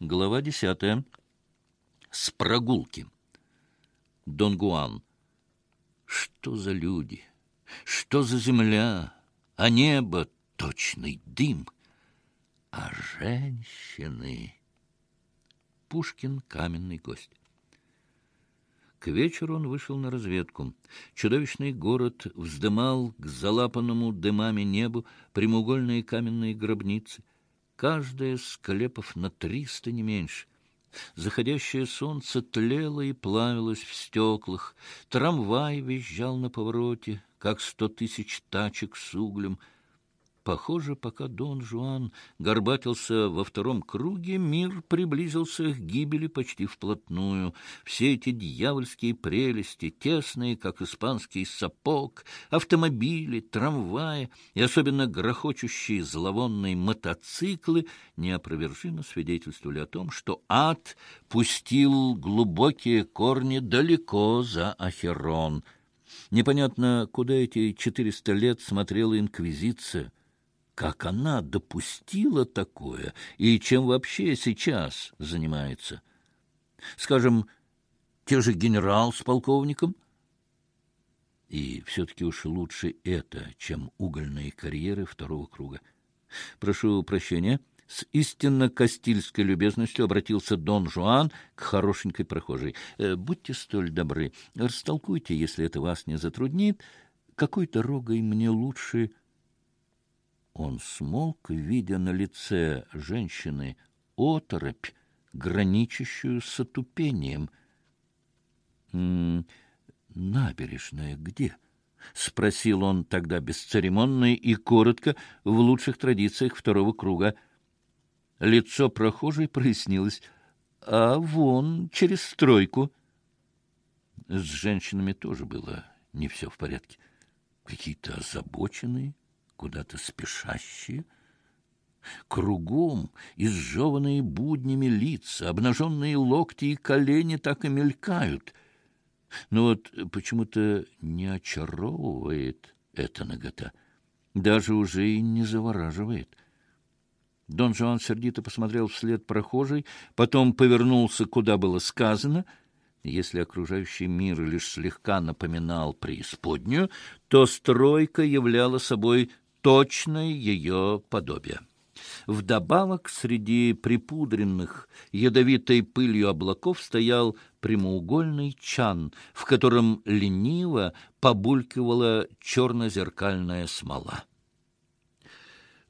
Глава десятая. С прогулки. Дон Гуан. Что за люди? Что за земля? А небо — точный дым. А женщины... Пушкин — каменный гость. К вечеру он вышел на разведку. Чудовищный город вздымал к залапанному дымами небу прямоугольные каменные гробницы — каждая склепов на триста, не меньше. Заходящее солнце тлело и плавилось в стеклах, трамвай визжал на повороте, как сто тысяч тачек с углем — Похоже, пока Дон Жуан горбатился во втором круге, мир приблизился к гибели почти вплотную. Все эти дьявольские прелести, тесные, как испанский сапог, автомобили, трамваи и особенно грохочущие зловонные мотоциклы неопровержимо свидетельствовали о том, что ад пустил глубокие корни далеко за Ахерон. Непонятно, куда эти четыреста лет смотрела Инквизиция — как она допустила такое и чем вообще сейчас занимается? Скажем, те же генерал с полковником? И все-таки уж лучше это, чем угольные карьеры второго круга. Прошу прощения. С истинно кастильской любезностью обратился Дон Жуан к хорошенькой прохожей. «Э, «Будьте столь добры, растолкуйте, если это вас не затруднит, какой дорогой мне лучше он смолк, видя на лице женщины оторопь, граничащую с отупением. «Набережная где?» — спросил он тогда бесцеремонно и коротко, в лучших традициях второго круга. Лицо прохожей прояснилось. «А вон, через стройку». С женщинами тоже было не все в порядке. Какие-то озабоченные, куда-то спешащие. Кругом изжеванные буднями лица, обнаженные локти и колени так и мелькают. Но вот почему-то не очаровывает эта нагота, даже уже и не завораживает. Дон Жуан сердито посмотрел вслед прохожей, потом повернулся, куда было сказано — если окружающий мир лишь слегка напоминал преисподнюю, то стройка являла собой точное ее подобие. Вдобавок среди припудренных ядовитой пылью облаков стоял прямоугольный чан, в котором лениво побулькивала черно-зеркальная смола.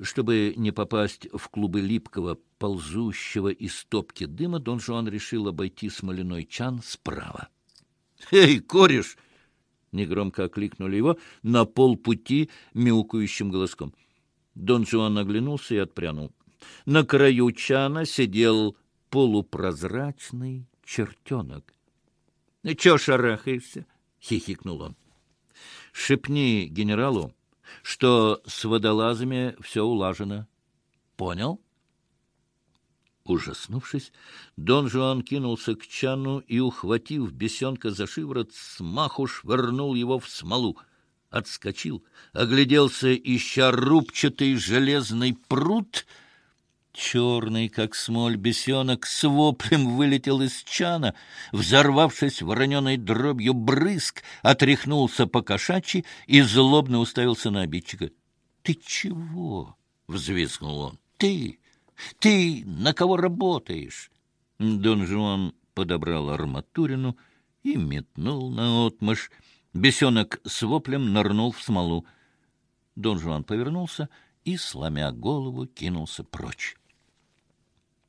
Чтобы не попасть в клубы липкого, ползущего из топки дыма, Дон Жуан решил обойти смоляной чан справа. — Эй, кореш! Негромко окликнули его на полпути мяукающим голоском. Дон Жуан оглянулся и отпрянул. На краю чана сидел полупрозрачный чертенок. — Чего шарахаешься? — хихикнул он. — Шепни генералу, что с водолазами все улажено. — Понял? — Ужаснувшись, Дон Жуан кинулся к чану и, ухватив бесенка за шиворот, смаху швырнул его в смолу. Отскочил, огляделся, ища рубчатый железный пруд. Черный, как смоль, бесенок с воплем вылетел из чана. Взорвавшись вороненой дробью брызг, отряхнулся по кошачьи и злобно уставился на обидчика. — Ты чего? — взвизгнул он. — Ты! Ты на кого работаешь? Дон Жуан подобрал арматурину и метнул на отмышь. Бесенок с воплем нырнул в смолу. Дон Жуан повернулся и, сломя голову, кинулся прочь.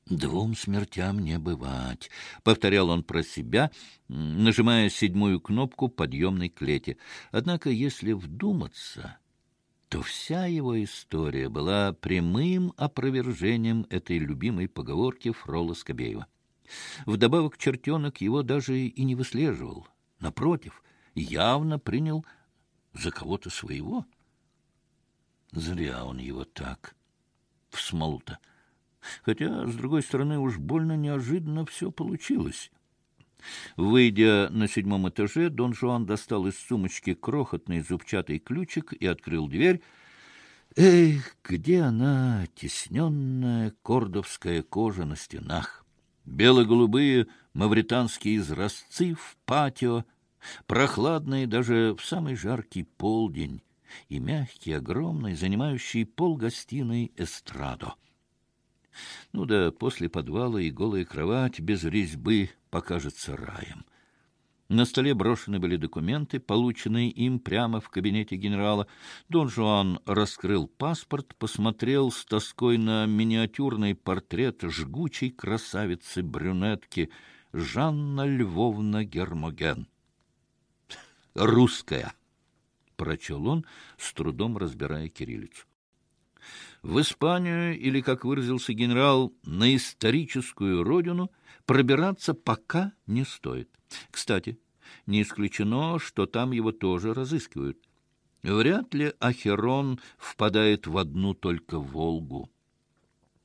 «Двум смертям не бывать», — повторял он про себя, нажимая седьмую кнопку подъемной клети. Однако, если вдуматься, то вся его история была прямым опровержением этой любимой поговорки Фрола Скобеева. Вдобавок чертенок его даже и не выслеживал. Напротив, явно принял за кого-то своего. Зря он его так в смолу-то. Хотя, с другой стороны, уж больно неожиданно все получилось. Выйдя на седьмом этаже, Дон Жуан достал из сумочки крохотный зубчатый ключик и открыл дверь. Эх, где она, тесненная кордовская кожа на стенах! бело-голубые мавританские изразцы в патио, прохладные даже в самый жаркий полдень, и мягкий, огромный, занимающий пол гостиной эстрадо. Ну да после подвала и голая кровать без резьбы покажется раем. На столе брошены были документы, полученные им прямо в кабинете генерала. Дон Жуан раскрыл паспорт, посмотрел с тоской на миниатюрный портрет жгучей красавицы-брюнетки Жанна Львовна Гермоген. «Русская!» — прочел он, с трудом разбирая кириллицу. В Испанию, или, как выразился генерал, на историческую родину пробираться пока не стоит. Кстати, не исключено, что там его тоже разыскивают. Вряд ли Ахерон впадает в одну только Волгу.